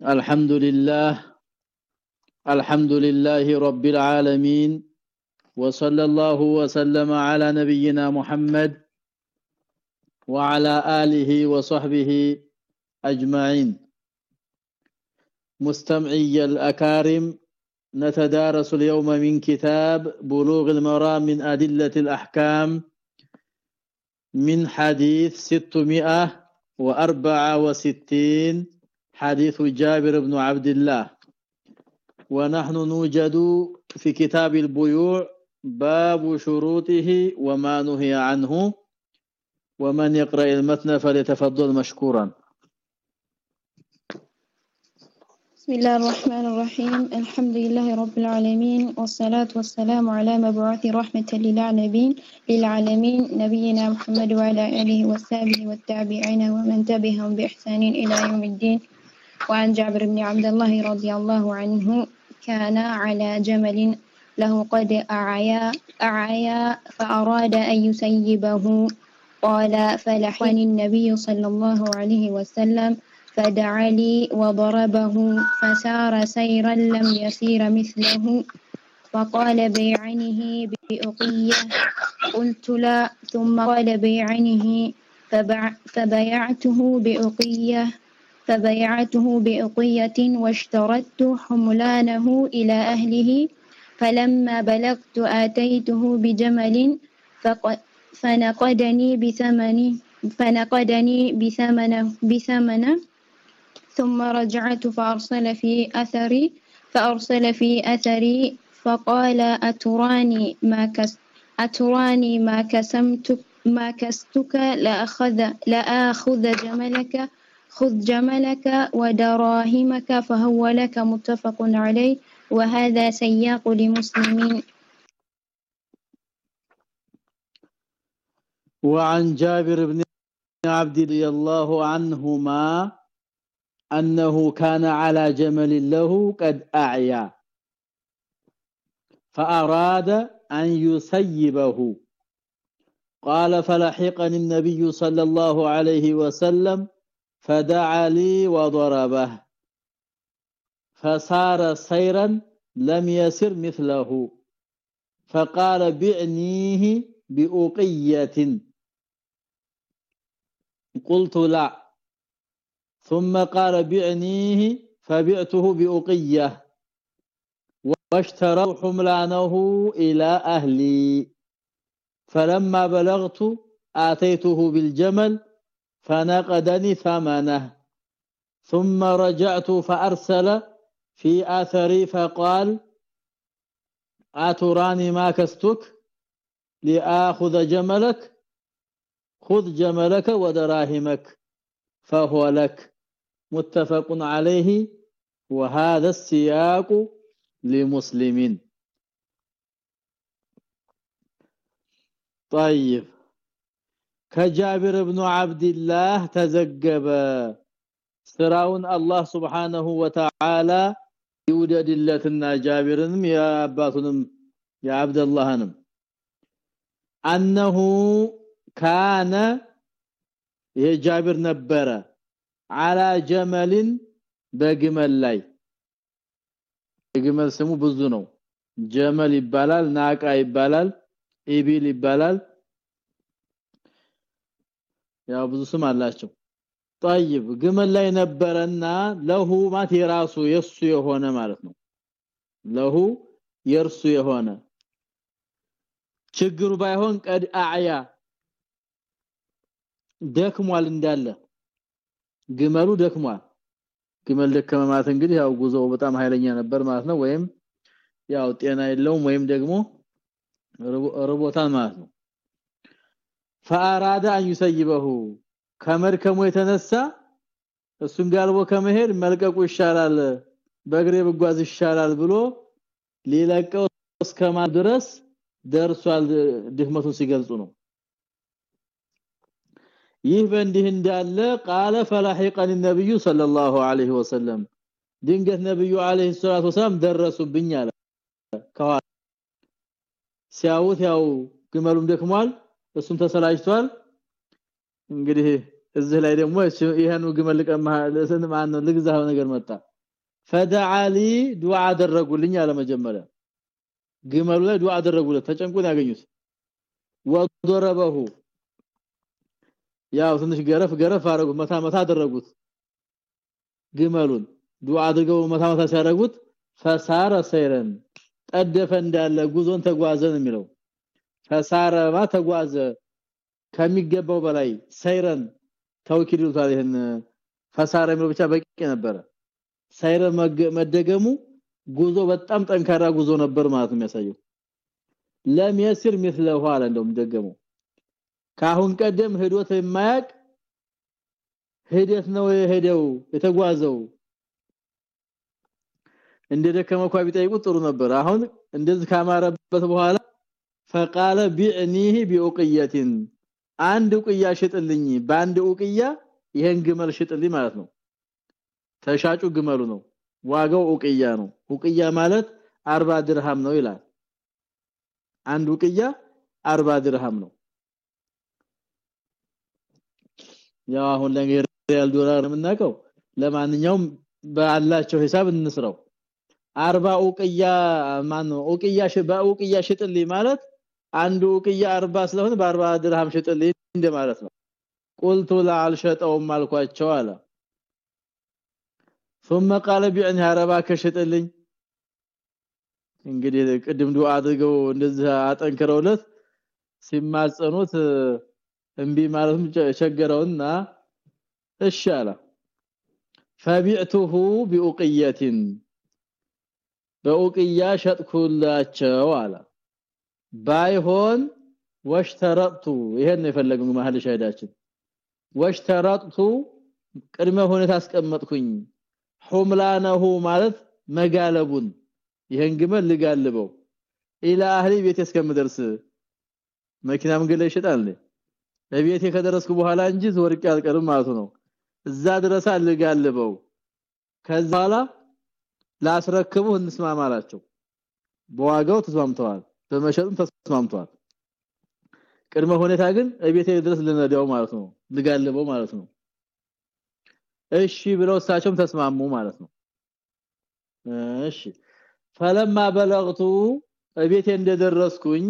الحمد لله الحمد لله رب العالمين وصلى الله وسلم على نبينا محمد وعلى آله وصحبه أجمعين. مستمعي الأكارم نتدارس اليوم من كتاب بلوغ المرام من أدلة الأحكام من حديث 664 حديث جابر بن عبد الله. ونحن نوجد في كتاب البيوع باب شروطه وما نهي عنه. ومن يقرأ المتن فليتفضل مشكورا. بسم الله الرحمن الرحيم. الحمد لله رب العالمين والصلاة والسلام على مبعوث رحمة للعالمين للعالمين نبينا محمد وعلى آله وصحبه والتابعين ومن تبعهم بإحسان إلى يوم الدين. وعن جابر بن عبد الله رضي الله عنه كان على جمل له قد أعيا أعيا فأراد أن يسيبه. قال فلحني النبي صلى الله عليه وسلم فدعا لي وضربه فسار سيرا لم يسير مثله. فقال بيعنه بأقية قلت لا ثم قال بيعنه فبيعته بأقية. فبيعته بأقية واشترطت حملانه إلى أهله فلما بلغت آتيته بجمل فنقدني بثمنه فنقدني بثمنه بثمنه ثم رجعت فأرسل في أثري فأرسل في أثري فقال أتراني ما كس أتراني ما كسمتك ما كستك لأخذ لآخذ جملك؟ خذ جملك ودراهمك فهو لك متفق عليه وهذا سياق لمسلمين. وعن جابر بن عبد رضي الله عنهما أنه كان على جمل له قد أعيا فأراد أن يسيبه. قال فلحقني النبي صلى الله عليه وسلم فدعا لي وضربه فصار سيرا لم يسر مثله فقال بعنيه بأقية قلت لا. ثم قال بعنيه فبعته بأقية واشتروا حملانه إلى أهلي. فلما بلغت آتيته بالجمل فنقدني ثمنه. ثم رجعت فأرسل في آثري فقال أتراني ما كستك لآخذ جملك خذ جملك ودراهمك فهو لك. متفق عليه. وهذا السياق لمسلمين طيب. ከጃቢር ኢብኑ አብዱላህ ተዘገበ። ስራውን አላህ Subhanahu Wa Ta'ala ይውደድለትና ጃቢርንም የአባቱንም የአብደላህንም አነሁ ካነ ጃቢር ነበረ አላ ጀመልን በግመል ላይ። የግመል ስሙ ብዙ ነው። ጀመል ይባላል ናቃ ይባላል ኢቢል ይባላል ያው ብዙ ስም አላቸው طيب ግመል ላይ ነበረና ለሁ ማት የራሱ የሱ የሆነ ማለት ነው ለሁ የርሱ የሆነ ችግሩ ባይሆን ቀድ አዕያ ደክሟል እንዳለ ግመሉ ደክሟል ግመል ደከመ ማለት እንግዲህ ያው ጉዞው በጣም ኃይለኛ ነበር ማለት ነው ወይም ያው ጤና የለውም ወይም ደግሞ ርቦታል ማለት ነው فاراد ان يسيبه ከመድከሙ የተነሳ እሱን ጋልቦ ከመሄድ መልቀቁ ይሻላል በእግሬ ብጓዝ ይሻላል ብሎ ሊለቀው እስከማ ድረስ ደርሷል ድክመቱን ሲገልጹ ነው ይህ በእንዲህ እንዳለ ቃለ ፈላሂቀን ነብዩ ሰለላሁ ዐለይሂ ወሰለም ድንገት ነብዩ ዐለይሂ ሰላቱ ወሰለም ደረሱብኝ አለ ከኋላ ሲያውት ያው ግመሉም ደክሟል እሱም ተሰላጅቷል። እንግዲህ እዚህ ላይ ደግሞ ይሄኑ ግመል ለሰን ማን ልግዛው ነገር መጣ። ፈደዓሊ ዱዓ አደረጉልኝ አለ መጀመሪያ። ግመሉ ላይ ዱዓ አደረጉለት። ተጨንቆን ያገኙት። ወደረበሁ ያው ትንሽ ገረፍ ገረፍ አረጉት መታ መታ አደረጉት ግመሉን። ዱዓ አድርገው መታ መታ ሲያደርጉት ፈሳረ ሰይረን ጠደፈ እንዳለ ጉዞን ተጓዘን የሚለው ፈሳረማ ተጓዘ ከሚገባው በላይ ሰይረን ተውኪድ ይሉታል ይሄን ፈሳረ የሚለው ብቻ በቂ ነበረ ሰይረ መደገሙ ጉዞ በጣም ጠንካራ ጉዞ ነበር ማለት ነው የሚያሳየው ለም يسر مثله አለ እንደውም ደገመው ካሁን ቀደም ሄዶት የማያቅ ሄደት ነው የሄደው የተጓዘው እንደደከመ እንኳን ቢጠይቁት ጥሩ ነበር አሁን እንደዚህ ካማረበት በኋላ فقال بعنيه بأقية አንድ ኡቅያ ሽጥልኝ በአንድ ኡቅያ ይሄን ግመል ሽጥልኝ ማለት ነው ተሻጩ ግመሉ ነው ዋጋው ኡቅያ ነው ኡቅያ ማለት 40 ድርሃም ነው ይላል አንድ ኡቅያ 40 ድርሃም ነው ያው አሁን ለሪያል ዶላር የምናውቀው ለማንኛውም ባላቸው ሂሳብ እንስራው 40 ኡቅያ ማን ነው ኡቅያ በኡቅያ ሽጥልኝ ማለት አንዱ ኡቅያ 40 ስለሆነ በ40 ድርሃም ሽጥልኝ እንደማለት ነው ቁልቱ ለአልሸጠውም አልኳቸው አለ ثم قال بعني عربا ከሽጥልኝ እንግዲህ ቅድም ዱአ አድርገው እንደዚህ አጠንክረውለት ሲማጸኑት እንቢ ማለትም ቸገረውና እሺ አለ فبعته بأقية በኡቅያ ሸጥኩላቸው አለ ባይሆን ወሽተረጥቱ። ይሄን የፈለገው መሐል ሻይዳችን ወሽተረጥቱ ቅድመ ሁኔታ አስቀመጥኩኝ። ሁምላነሁ ማለት መጋለቡን። ይሄን ግመል ልጋልበው። ኢላ አህሊ ቤት እስከምደርስ። መኪና መንገድ ላይ ይሸጣል። ከደረስኩ በኋላ እንጂ ወርቅ ያልቀርም ማለት ነው። እዛ ድረስ ልጋልበው። ከዛ ላስረክቡ እንስማማላቸው። በዋጋው ተስማምተዋል በመሸጥም ተስማምተዋል ቅድመ ሁኔታ ግን እቤቴ ድረስ ልነዳው ማለት ነው ልጋልበው ማለት ነው። እሺ ብለው እሳቸውም ተስማሙ ማለት ነው። እሺ። ፈለማ በለግቱ እቤቴ እንደደረስኩኝ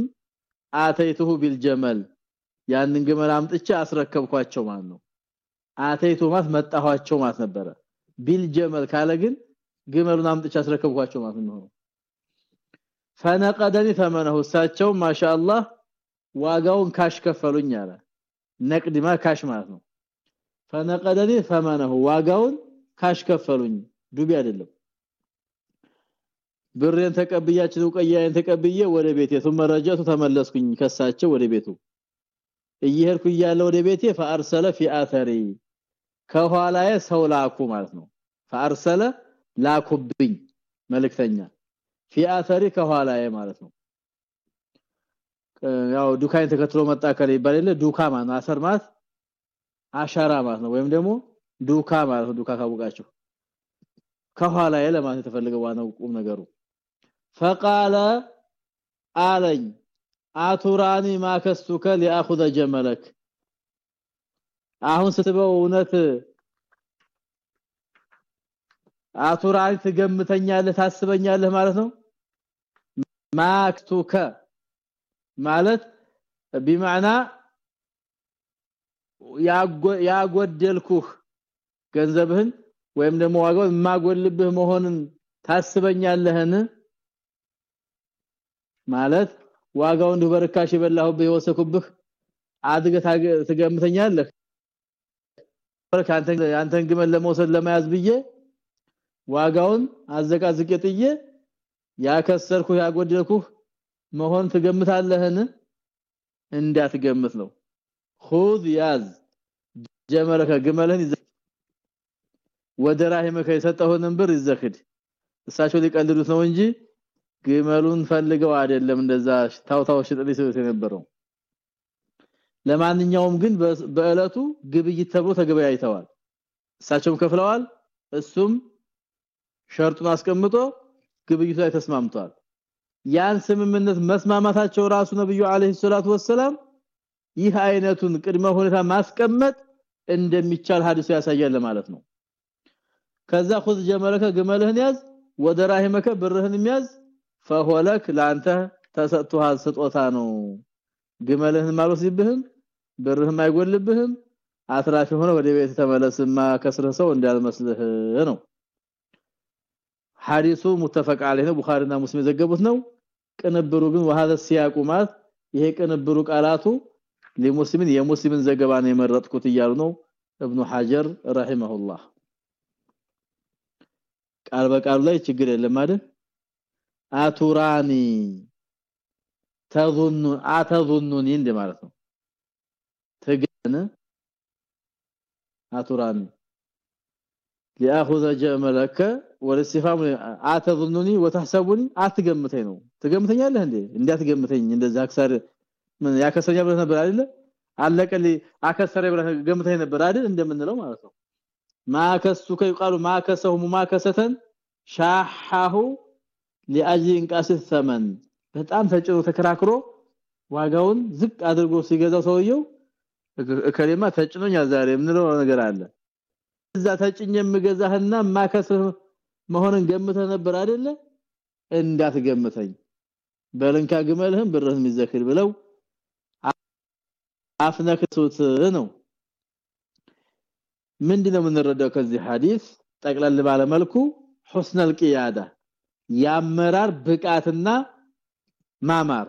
አተይቱሁ ቢልጀመል ያንን ግመል አምጥቼ አስረከብኳቸው ማለት ነው። أتيته ማለት መጣኋቸው ማለት ነበረ። بالجمل ካለ ግን ግመሉን አምጥቼ አስረከብኳቸው ማለት ነው فنقدني ثمنه እሳቸው ማሻአላህ ዋጋውን cash ከፈሉኝ አለ። نقد ማ cash ማለት ነው። فنقدني ثمنه ዋጋውን ካሽከፈሉኝ ከፈሉኝ። ዱቤ አይደለም። ብሬን ተቀብያችሁ ቀያዬን ተቀብዬ ወደ ቤቴ ثم رجعت ተመለስኩኝ ከሳቸው ወደ ቤቱ። እየሄድኩ እያለ ወደ ቤቴ ፈአርሰለ ፊ አተሪ ከኋላዬ ሰው ላኩ ማለት ነው። ፈአርሰለ ላኩብኝ መልክተኛ። ፊአሰሪ ከኋላዬ ማለት ነው። ያው ዱካን ተከትሎ መጣ ከለ ይባላል ዱካ ማለት አሰር ማለት አሻራ ማለት ነው። ወይም ደግሞ ዱካ ማለት ነው። ዱካ ካወቃችሁ ከኋላዬ ለማለት ተፈልገው ዋናው ቁም ነገሩ። فقال አለኝ አቱራኒ ማከስቱከ ሊአخذ ጀመለክ። አሁን ስትበው እውነት አቱራኒ ትገምተኛለህ ታስበኛለህ ማለት ነው? ማክቱከ ማለት بمعنى ያጎደልኩህ ገንዘብህን ወይም ደግሞ ዋጋው የማጎልብህ መሆንን ታስበኛለህን ማለት ዋጋው እንዲሁ በርካሽ የበላሁብህ የወሰኩብህ አድገህ ትገምተኛለህ ካንተ ያንተን ግመል ለመውሰድ ለመያዝ ብዬ ዋጋውን አዘቃዝቄ ጥዬ ያከሰርኩ ያጎደልኩ መሆን ትገምታለህን? እንዳትገምት ነው። خذ ያዝ ጀመረከ ግመልህን ይዘ ወደራሂመከ የሰጠሁንን ብር ይዘክድ እሳቸው ሊቀልዱት ነው እንጂ ግመሉን ፈልገው አይደለም እንደዛ ታውታው ሽጥልኝ ሲሉት የነበረው። ለማንኛውም ግን በእለቱ ግብይት ተብሎ ተገበያይተዋል። እሳቸውም ከፍለዋል። እሱም ሸርጡን አስቀምጦ ግብይቱ ላይ ተስማምቷል ያን ስምምነት መስማማታቸው ራሱ ነብዩ አለይሂ ሰላቱ ወሰለም ይህ አይነቱን ቅድመ ሁኔታ ማስቀመጥ እንደሚቻል ሐዲሱ ያሳያል ማለት ነው ከዛ خذ ጀመለከ ግመልህን ያዝ ወደራሂመከ ብርህን የሚያዝ فهولك ላንተ ተሰጥቷል ስጦታ ነው ግመልህን ማልወስድብህም ብርህም አይጎልብህም አትራፊ ሆነ ወደ ቤት ተመለስማ ከስረህ ሰው እንዳልመስልህ ነው ሐዲሱ ሙተፈቅ አለህ ነው። ቡኻሪና ሙስሊም ዘገቡት ነው። ቅንብሩ ግን وهذا السياق ማለት ይሄ ቅንብሩ ቃላቱ ለሙስሊምን የሙስሊምን ዘገባ ነው የመረጥኩት እያሉ ነው ابن حجر رحمه الله ቃል በቃሉ ላይ ችግር የለም አይደል? አቱራኒ ተظኑ አተظኑኒ እንደማለት ነው። ተገነ አቱራኒ ሊአኹዘ ጀመለከ ወለስፋም አተظنኒ وتحسبني አትገምተኝ ነው። ትገምተኛለህ እንዴ? እንዲያትገምተኝ እንደዛ አክሰር ያከሰኛ ብለህ ነበር አይደል አለቀልህ አከሰረ ብለህ ገምተኝ ነበር አይደል? እንደምንለው ማለት ነው። ማከሱከ ይقالوا ማከሰሁ ማከሰተን ሻሐሁ لأجل انقاص الثمن በጣም ተጭኖ ተከራክሮ ዋጋውን ዝቅ አድርጎ ሲገዛው ሰውየው ከሌማ ተጭኖኛ ዛሬ ምንለው ነገር አለ። እዛ ተጭኝ የምገዛህና ማከሰ መሆንን ገምተህ ነበር አይደለ? እንዳትገምተኝ። በልንካ ግመልህም ብርህም ይዘክር ብለው አፍነክቱት ነው። ምንድነው የምንረዳው ከዚህ ሐዲስ? ጠቅለል ባለ መልኩ ሁስነል ቂያዳ ያመራር ብቃትና ማማር።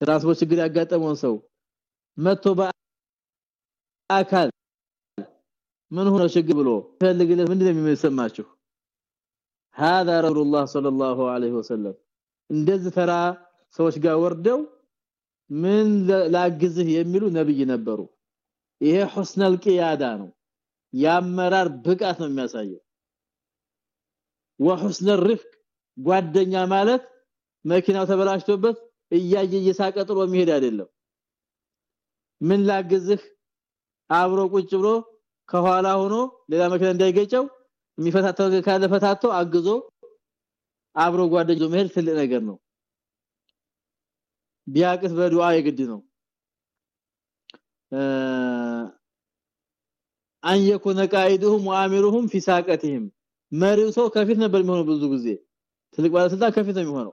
ትራንስፖርት ችግር ያጋጠመውን ሰው መጥቶ በአካል ምን ሆነ ችግር ብሎ ፈልግለት ምንድነው የሚሰማችሁ هذا رسول الله صلى الله عليه وسلم እንደዚህ ተራ ሰዎች ጋር ወርደው ምን ላግዝህ የሚሉ ነብይ ነበሩ ይሄ ሁስነል ቂያዳ ነው ያመራር ብቃት ነው የሚያሳየው ወሁስነ الرفق ጓደኛ ማለት መኪናው ተበላሽቶበት እያየ እየሳቀ ጥሎ መሄድ አይደለም ምን ላግዝህ አብሮ ቁጭ ብሎ ከኋላ ሆኖ ሌላ መኪና እንዳይገጨው የሚፈታተው ካለ ፈታቶ አግዞ አብሮ ጓደኞ መሄድ ትልቅ ነገር ነው። ቢያቅስ በዱዓ የግድ ነው። አን የኩነ ቃይዱሁም ወአሚሩሁም ፊ ሳቀቲሂም መሪው ከፊት ነበር የሚሆነው ብዙ ጊዜ። ትልቅ ባለስልጣን ከፊት ነው የሚሆነው።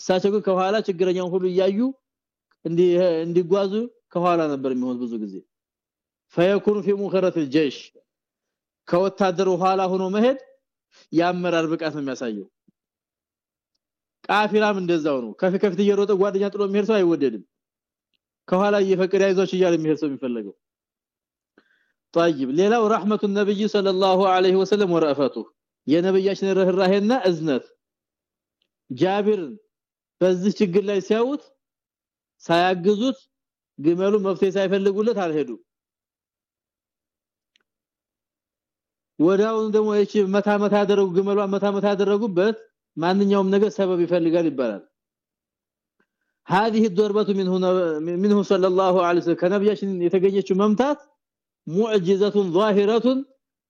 እሳቸው ግን ከኋላ ችግረኛውን ሁሉ እያዩ እንዲጓዙ ከኋላ ነበር የሚሆነው ብዙ ጊዜ። فيكون في مخرة الجيش ከወታደሩ ኋላ ሆኖ መሄድ ያመራር ብቃት ነው የሚያሳየው ቃፊራም እንደዛው ነው ከፊት ከፊት እየሮጠ ጓደኛ ጥሎ የሚሄድ ሰው አይወደድም ከኋላ እየፈቀደ አይዞች እያለ የሚሄድ ሰው የሚፈልገው طيب ሌላው ረህመቱ ነብይ ሰለላሁ ዐለይሂ ወሰለም ወራፈቱ የነብያችን ርህራሄና እዝነት ጃቢር በዚህ ችግር ላይ ሲያዩት ሳያግዙት ግመሉ መፍትሄ ሳይፈልጉለት አልሄዱ ወዳውን ደግሞ እቺ መታ መታ ያደረጉ ግመሏ መታ መታ ያደረጉበት ማንኛውም ነገር ሰበብ ይፈልጋል ይባላል هذه الضربه منه منه صلى الله عليه وسلم ከነብያችን የተገኘችው መምታት ሙዕጂዘቱ ظاهره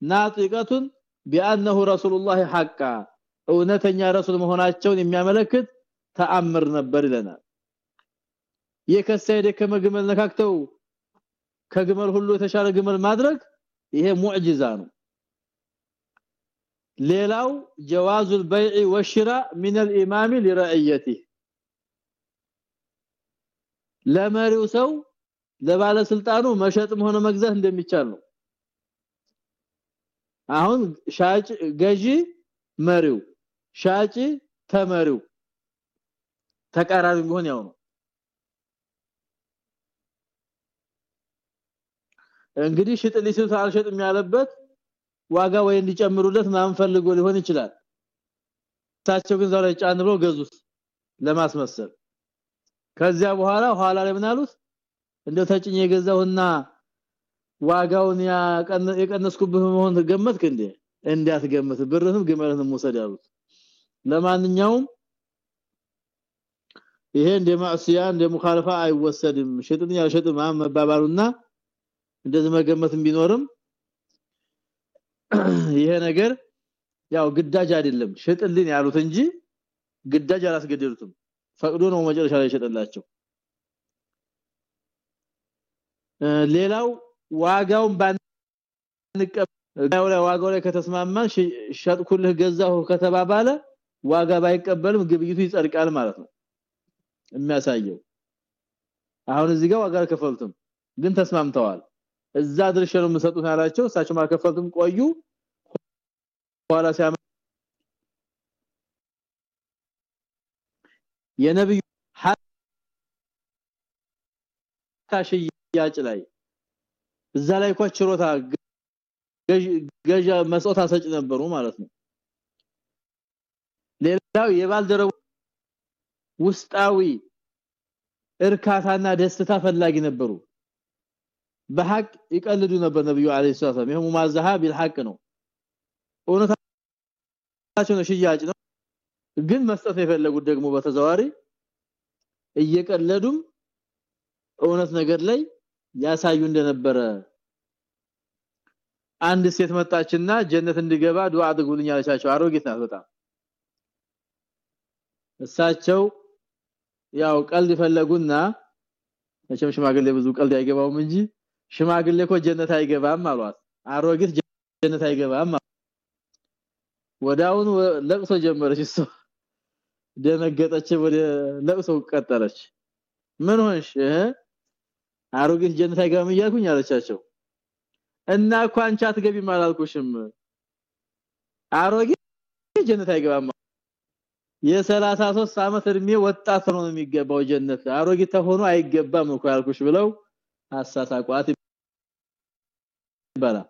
ናጢቀቱ بانه رسول الله حقا እውነተኛ ረሱል መሆናቸውን የሚያመለክት ተአምር ነበር ይለናል የከሳ የደከመ ግመል ነካክተው ከግመል ሁሉ የተሻለ ግመል ማድረግ ይሄ ሙዕጂዛ ነው ሌላው جواز البيع والشراء من الامام لرعيته ለመሪው ሰው ለባለስልጣኑ መሸጥም ሆነ መግዛት እንደሚቻል ነው አሁን ሻጭ ገዢ መሪው ሻጭ ተመሪው ተቃራኒ ቢሆን ያው ነው እንግዲህ ሽጥልኝ ሲሉ አልሸጥም ያለበት ዋጋ ወይ እንዲጨምሩለት ማን ፈልጎ ሊሆን ይችላል። ታቸው ግን ዛሬ ጫን ብሎ ገዙት ለማስመሰል። ከዚያ በኋላ ኋላ ላይ ምን አሉት? ተጭኝ የገዛውና ዋጋውን የቀነስኩብህ መሆን ገመትክ እንዴ? እንዳትገምት ብርህም ግመልህም ወሰድ ያሉት ለማንኛውም ይሄ እንደ ማዕሲያ እንደ ሙኻለፋ አይወሰድም። ሸጥን ያልሸጥ ማም መባባሉና እንደዚህ መገመትም ቢኖርም ይሄ ነገር ያው ግዳጅ አይደለም። ሸጥልን ያሉት እንጂ ግዳጅ አላስገደሉትም ፈቅዶ ነው መጨረሻ ላይ ሸጠላቸው ሌላው ዋጋውን ባንቀበል ዋጋው ላይ ከተስማማን ሸጥኩልህ ገዛሁ ከተባባለ ዋጋ ባይቀበልም ግብይቱ ይጸድቃል ማለት ነው። የሚያሳየው አሁን እዚህ ጋር ዋጋ አልከፈልቱም ግን ተስማምተዋል እዛ ድርሻ ነው የምሰጡት አላቸው። እሳቸው ማከፈልቱም ቆዩ። ኋላ ሲያመ የነብዩ ሽያጭ ላይ እዛ ላይ እኮ ችሮታ ገዣ መስዋዕት አሰጭ ነበሩ ማለት ነው። ሌላው የባልደረቡ ውስጣዊ እርካታና ደስታ ፈላጊ ነበሩ በሐቅ ይቀልዱ ነበር ነብዩ አለይሂ ሰላም ይሄ ሙማዛሃ ቢልሐቅ ነው። እውነታቸው ነው ሽያጭ ነው። ግን መስጠት የፈለጉት ደግሞ በተዘዋሪ እየቀለዱም እውነት ነገር ላይ ያሳዩ እንደነበረ አንድ ሴት መጣችና ጀነት እንዲገባ ዱዓ አድርጉልኝ አለቻቸው። አሮጊት ናት በጣም። እሳቸው ያው ቀልድ ፈለጉና መቼም ሽማግሌ ብዙ ቀልድ አይገባውም እንጂ ሽማግሌ እኮ ጀነት አይገባም አሏት። አሮጊት ጀነት አይገባም ወዳውን ለቅሶ ጀመረች እሱ ደነገጠች ወደ ለቅሶ ቀጠለች። ምን ሆንሽ? አሮጊት ጀነት አይገባም እያልኩኝ አለቻቸው። እና አንቺ አትገቢም አላልኩሽም። አሮጊት ጀነት አይገባም የ33 አመት እድሜ ወጣት ነው የሚገባው ጀነት። አሮጊት ሆኖ አይገባም እኮ ያልኩሽ ብለው አሳሳቋት ይባላል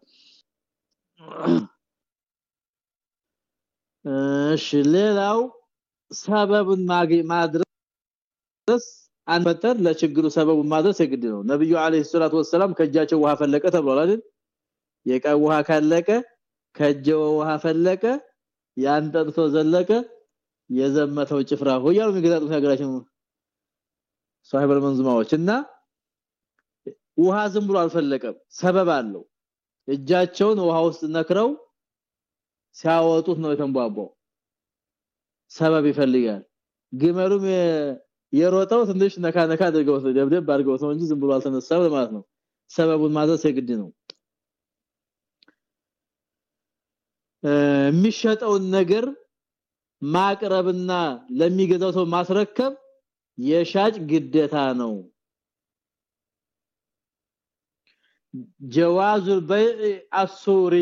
እሺ ሌላው ሰበብን ማድረስ አንፈጠር ለችግሩ ሰበቡን ማድረስ የግድ ነው። ነብዩ አለይሂ ሰላቱ ወሰለም ከጃቸው ውሃ ፈለቀ ተብሏል አይደል? የቀ ውሃ ካለቀ ከጀው ውሃ ፈለቀ ያን ጠጥቶ ዘለቀ የዘመተው ጭፍራ ሆያሉ የሚገዛጡት ነገራችን ሷሂበል መንዙማዎች እና ውሃ ዝም ብሎ አልፈለቀም። ሰበብ አለው እጃቸውን ውሃ ውስጥ ነክረው ሲያወጡት ነው የተንቧቧው። ሰበብ ይፈልጋል። ግመሉም የሮጠው ትንሽ ነካ ነካ አድርገው ደብደብ አድርገው ነው እንጂ ዝም ብሎ አልተነሳም ማለት ነው። ሰበቡን ማድረስ የግድ ነው። የሚሸጠውን ነገር ማቅረብና ለሚገዛው ሰው ማስረከብ የሻጭ ግዴታ ነው ጀዋዙ በይዕ አሱሪ።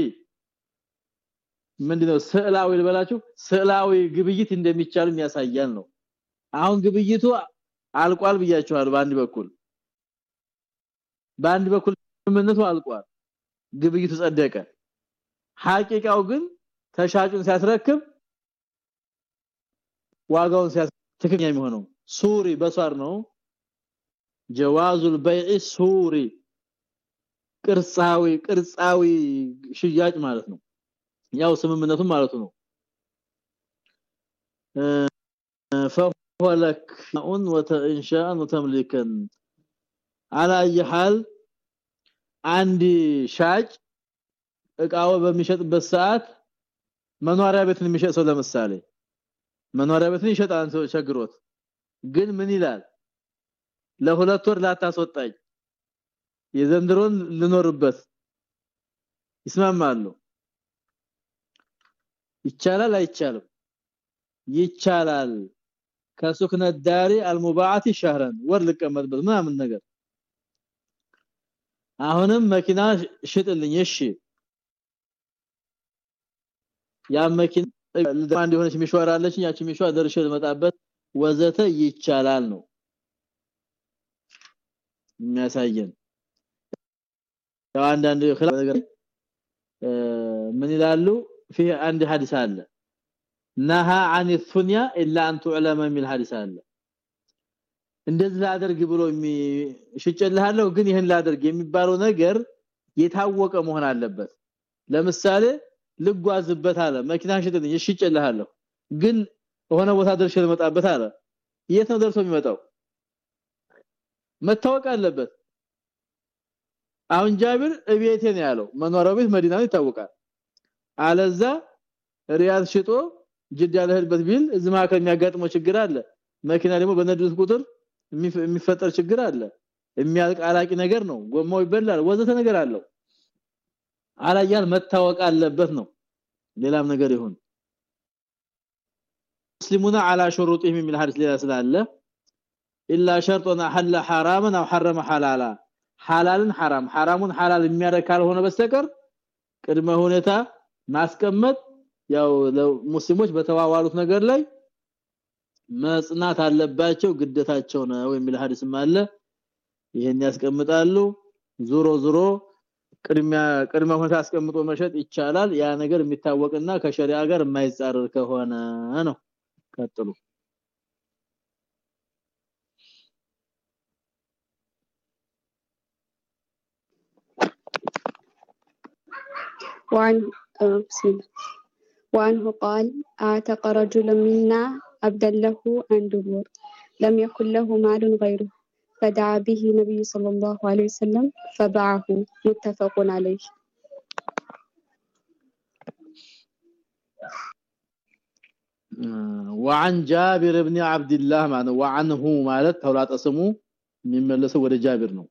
ምንድነው? ስዕላዊ ልበላችሁ ስዕላዊ ግብይት እንደሚቻልም ያሳያል ነው። አሁን ግብይቱ አልቋል ብያችኋል በአንድ በኩል። በአንድ በኩል ምንነቱ አልቋል። ግብይቱ ጸደቀ። ሐቂቃው ግን ተሻጩን ሲያስረክብ ዋጋውን ሲያስረክብ የሚሆነው ሱሪ በሷር ነው። ጀዋዙል በይዕ ሱሪ። ቅርጻዊ ቅርጻዊ ሽያጭ ማለት ነው ያው ስምምነቱ ማለቱ ነው فهو لك ان وتنشاء وتملكا على اي حال አንድ ሻጭ እቃው በሚሸጥበት ሰዓት መኖሪያ ቤትን የሚሸጥ ሰው ለምሳሌ መኖሪያ ቤትን ይሸጣል ሰው ቸግሮት ግን ምን ይላል ለሁለት ወር ላታስወጣኝ የዘንድሮን ልኖርበት ይስማማሉ? ይቻላል አይቻልም? ይቻላል። ከሱክነ ዳሪ አልሙባዓት ሸህረን ወር ልቀመጥበት ምናምን ነገር። አሁንም መኪና ሽጥልኝ እሺ። ያ መኪና አንድ የሆነች ሚሽዋር ያቺ ሚሽዋር ደርሼ ልመጣበት ወዘተ ይቻላል ነው የሚያሳየን ያው አንዳንድ ነገር ምን ይላሉ في عند حديث አለ نهى عن الثنيا الا ان تعلم من حديث አለ እንደዚህ ላደርግ ብሎ ሽጨልሃለሁ ግን ይሄን ላደርግ የሚባለው ነገር የታወቀ መሆን አለበት ለምሳሌ ልጓዝበት አለ መኪና ሽጥልኝ ሽጨልሃለሁ ግን ሆነ ቦታ ደርሼ ልመጣበት አለ የት ነው ደርሶ የሚመጣው መታወቅ አለበት አሁን ጃብር እቤቴ ነው ያለው መኖሪያው ቤት መዲና ነው ይታወቃል አለዛ ሪያድ ሽጦ ጅዳ ለህልበት ቢል እዚህ ማከል የሚያጋጥመው ችግር አለ መኪና ደግሞ በነዱት ቁጥር የሚፈጠር ችግር አለ የሚያልቅ አላቂ ነገር ነው ጎማው ይበላል ወዘተ ነገር አለው አላያል መታወቅ አለበት ነው ሌላም ነገር ይሁን ሙስሊሙና على شروطهم من الحديث ሌላ ስላለ الا شرطنا حل حراما او حرم حلالا ሐላልን ሐራም ሐራሙን ሐላል የሚያረካል ሆነ በስተቀር ቅድመ ሁኔታ ማስቀመጥ ያው ሙስሊሞች በተዋዋሉት ነገር ላይ መጽናት አለባቸው ግደታቸው ነው የሚል ሐዲስም አለ። ይሄን ያስቀምጣሉ። ዙሮ ዙሮ ቅድሚያ ቅድመ ሁኔታ አስቀምጦ መሸጥ ይቻላል። ያ ነገር የሚታወቅና ከሸሪዓ ጋር የማይጻረር ከሆነ ነው። ቀጥሉ። وعن بسم الله وعنه قال اعتق رجل منا عبدا له عن دبور لم يكن له مال غيره فدعا به النبي صلى الله عليه وسلم فباعه متفق عليه وعن جابر بن عبد الله معنى وعنه ማለት ተውላጠ ስሙ የሚመለሰው ወደ ጃቢር ነው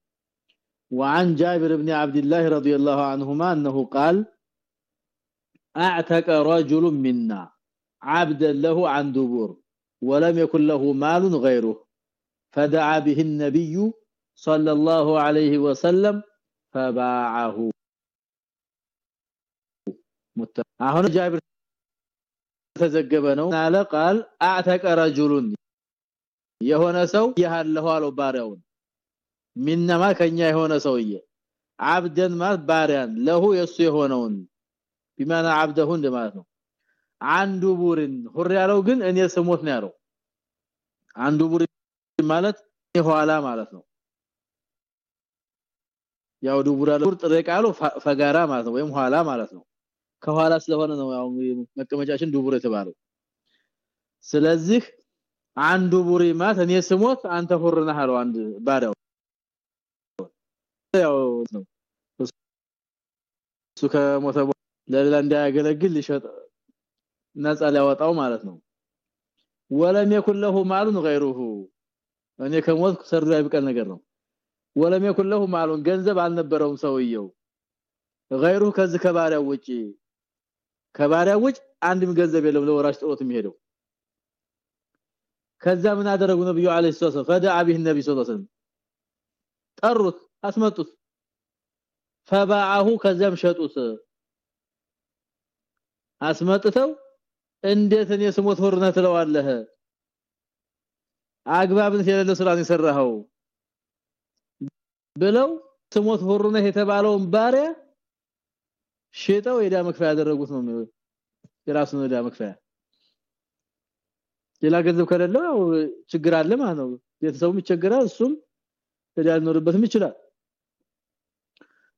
وعن جابر بن عبد الله رضي الله عنهما انه قال اعتق رجل منا عبدا له عن دبور ولم يكن له مال غيره فدعا به النبي صلى الله عليه وسلم فباعه አሁን ጃብር ተዘገበ ነው አለ ቃል አዕተቀ ረጁሉን የሆነ ሰው ያለው አለው ባሪያውን ሚነማ ከኛ የሆነ ሰውዬ አብደን ማለት ባሪያን ለሁ የሱ የሆነውን ቢማና አብደሁ እንደማለት ነው። አንዱ ቡርን ሁር ያለው ግን እኔ ስሞት ነው ያለው። አንዱ ቡር ማለት የኋላ ማለት ነው። ያው ዱቡራ ዱር ጥሬ ፈጋራ ማለት ነው ወይም ኋላ ማለት ነው። ከኋላ ስለሆነ ነው ያው መቀመጫችን ዱቡር የተባለው። ስለዚህ አንዱ ቡሪ ማለት እኔ ስሞት አንተ ሁርና አለው አንድ ባሪያው። ያው ነው። እሱ ከሞተ ለሌላ እንዳያገለግል ሊሸጥ ነፃ ሊያወጣው ማለት ነው ወለም يكن له مال غيره እኔ ከሞት ሰርዶ ያብቀል ነገር ነው ወለም يكن له مال ገንዘብ አልነበረውም ሰውየው غيره ከዚህ ከባሪያው ውጪ ከባሪያው ውጭ አንድም ገንዘብ የለም ለወራሽ ጥሮት የሚሄደው ከዛ ምን አደረጉ ነብዩ አለይሂ ሰላም ፈዳአ ቢህ ነብዩ ሰለላሁ ዐለይሂ ወሰለም ጠሩት አስመጡት ፈባአሁ ከዛም ሸጡት አስመጥተው እንዴት እኔ ስሞት ወርነ ትለዋለህ? አግባብነት የሌለው ስራ የሰራኸው ብለው ስሞት ወርነ የተባለውን ባሪያ ሸጠው የዳ መክፈያ ያደረጉት ነው የራሱን የዳ መክፈያ። ሌላ ገንዘብ ከሌለው ችግር አለ ማለት ነው። ቤተሰቡም ይቸገራል እሱም እዳ ሊኖርበትም ይችላል።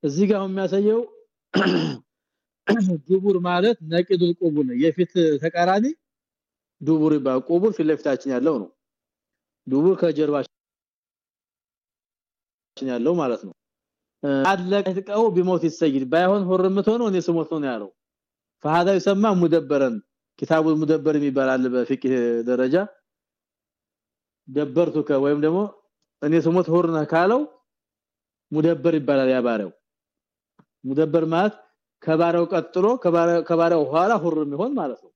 እዚህ ጋር የሚያሳየው ዱቡር ማለት ነቂዱል ቁቡል የፊት ተቃራኒ ዱቡር ይባል ቁቡል ፊት ለፊታችን ያለው ነው ዱቡር ከጀርባችን ያለው ማለት ነው አለቀው ቢሞት ይሰይድ ባይሆን ሁርምት ሆኖ እኔ ስሞት ነው ያለው فهذا يسمى مدبرا كتاب المدبر የሚባል በፍቅህ ደረጃ ደበርቱከ ወይም ደግሞ እኔ ስሞት ሁርና ካለው ሙደበር ይባላል ያባረው ሙደበር ማለት ከባሪያው ቀጥሎ ከባሪያው ኋላ ሁርም ይሆን ማለት ነው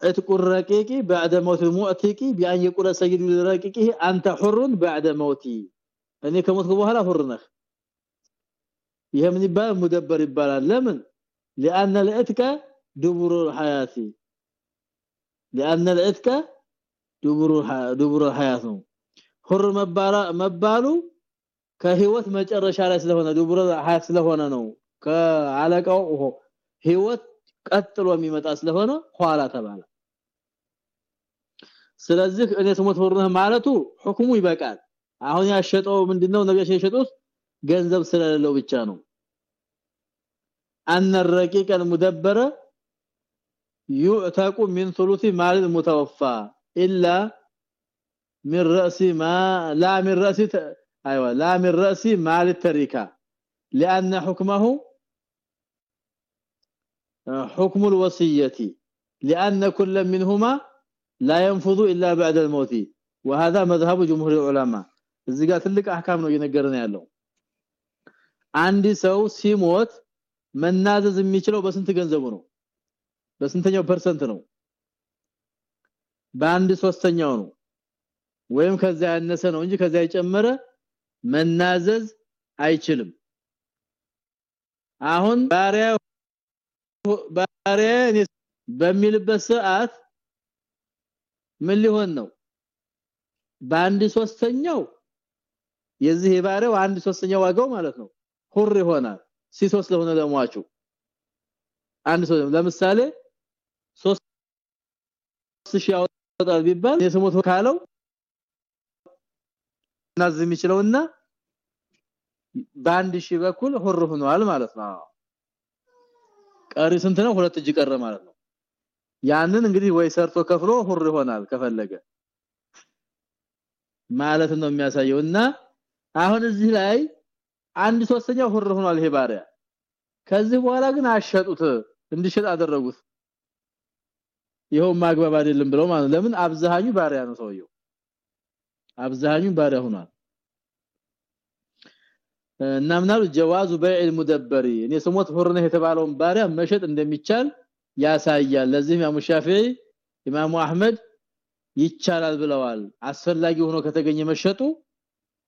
اتق الرقيق بعد موت المؤتق بان يقول سيد الرقيق انت حر بعد موتي እኔ ከሞትኩ በኋላ ሁር ነህ ይሄ ምን ይባላል ሙደበር ይባላል ለምን لان الاتك دبر الحياه لان الاتك دبر دبر الحياه ሁር መባላ መባሉ ከህይወት መጨረሻ ላይ ስለሆነ ዱብረ ሀያት ስለሆነ ነው ከአለቃው ህይወት ቀጥሎ የሚመጣ ስለሆነ ኋላ ተባለ ስለዚህ እኔ ስሞት ወርነህ ማለቱ ሁክሙ ይበቃል አሁን ያሸጠው ምንድነው ነብያሽ የሸጡት ገንዘብ ስለሌለው ብቻ ነው ان الرقيق المدبر يعتق من ثلث مال المتوفى الا من راس ما لا من راس ايوه لا من راس مال التركه لان حكمه حكم الوصيه لان كل منهما لا ينفذ الا بعد الموت وهذا مذهب جمهور العلماء እዚህ ጋር ትልቅ አህካም ነው እየነገረን ያለው አንድ ሰው ሲሞት መናዘዝ የሚችለው በስንት ገንዘቡ ነው በስንተኛው ፐርሰንት ነው በአንድ ሶስተኛው ነው ወይም ከዛ ያነሰ ነው እንጂ ከዛ የጨመረ መናዘዝ አይችልም። አሁን ባሪያ ባሪያ በሚልበት ሰዓት ምን ሊሆን ነው? በአንድ ሶስተኛው የዚህ የባሪያው አንድ ሶስተኛው ዋጋው ማለት ነው ሁር ይሆናል። ሲሶ ስለሆነ ለሟቹ አንድ ሰው ለምሳሌ 3000 ያወጣል ቢባል የስሞት ካለው ናዝ የሚችለውና በአንድ ሺህ በኩል ሁር ሆኗል ማለት ነው። ቀሪ ስንት ነው? ሁለት እጅ ቀረ ማለት ነው። ያንን እንግዲህ ወይ ሰርቶ ከፍሎ ሁር ይሆናል ከፈለገ ማለት ነው የሚያሳየውና አሁን እዚህ ላይ አንድ ሶስተኛው ሁር ሆኗል ይሄ ባሪያ። ከዚህ በኋላ ግን አሸጡት እንዲሸጥ አደረጉት። ይሄው ማግባብ አይደለም ብለው ማለት ለምን? አብዛኙ ባሪያ ነው ሰውየው አብዛኙ ባሪያ ሆኗል። እና ምናሉ ጀዋዙ በይዕ ሙደበሪ እኔ ስሞት ሁርነህ የተባለውን ባሪያ መሸጥ እንደሚቻል ያሳያል። ለዚህ ኢማሙ ሻፊዒ ኢማሙ አህመድ ይቻላል ብለዋል። አስፈላጊ ሆኖ ከተገኘ መሸጡ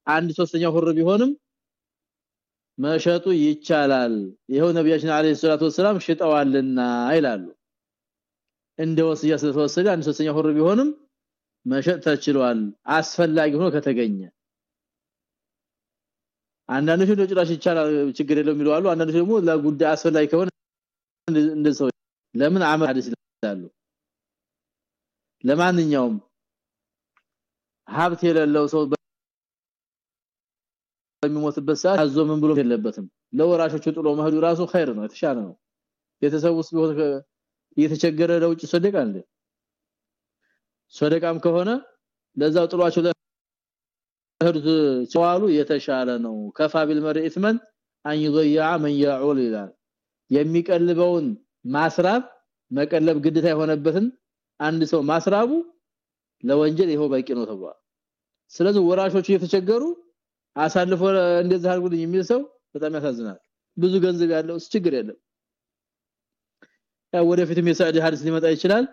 አንድ ሶስተኛው ሁር ቢሆንም መሸጡ ይቻላል። ይሄው ነብያችን አለይሂ ሰላቱ ወሰለም ሽጠዋልና ይላሉ። እንደ ወስያ ስለተወሰደ አንድ ሶስተኛው ሁር ቢሆንም መሸጥ ተችሏል። አስፈላጊ ሆኖ ከተገኘ። አንዳንዶቹ ነው ጭራሽ ይቻላል ችግር የለው የሚሉ አሉ አንዳንዶቹ ደግሞ ለጉዳይ አስፈላጊ ከሆነ እንደሰው ለምን አመር ሐዲስ ይላሉ? ለማንኛውም ሀብት የሌለው ሰው በሚሞትበት ሰዓት አዞ ምን ብሎ የለበትም? ለወራሾቹ ጥሎ መሄዱ ራሱ ኸይር ነው የተሻለ ነው። ቤተሰብ ውስጥ ቢሆን እየተቸገረ ለውጭ ሰደቃ ሰደቃም ከሆነ ለዛው ጥሏቸው ለህርዝ ሲዋሉ የተሻለ ነው። ከፋቢል ቢልመርእ ኢትመን አን ይضيع من يعول ይላል። የሚቀልበውን ማስራብ መቀለብ ግድታ የሆነበትን አንድ ሰው ማስራቡ ለወንጀል ይሆ በቂ ነው ተባለ ስለዚህ ወራሾቹ እየተቸገሩ አሳልፎ እንደዚህ አድርጉልኝ የሚል ሰው በጣም ያሳዝናል። ብዙ ገንዘብ ያለው ችግር የለም። ወደፊትም የሰዓድ ሐዲስ ሊመጣ ይችላል።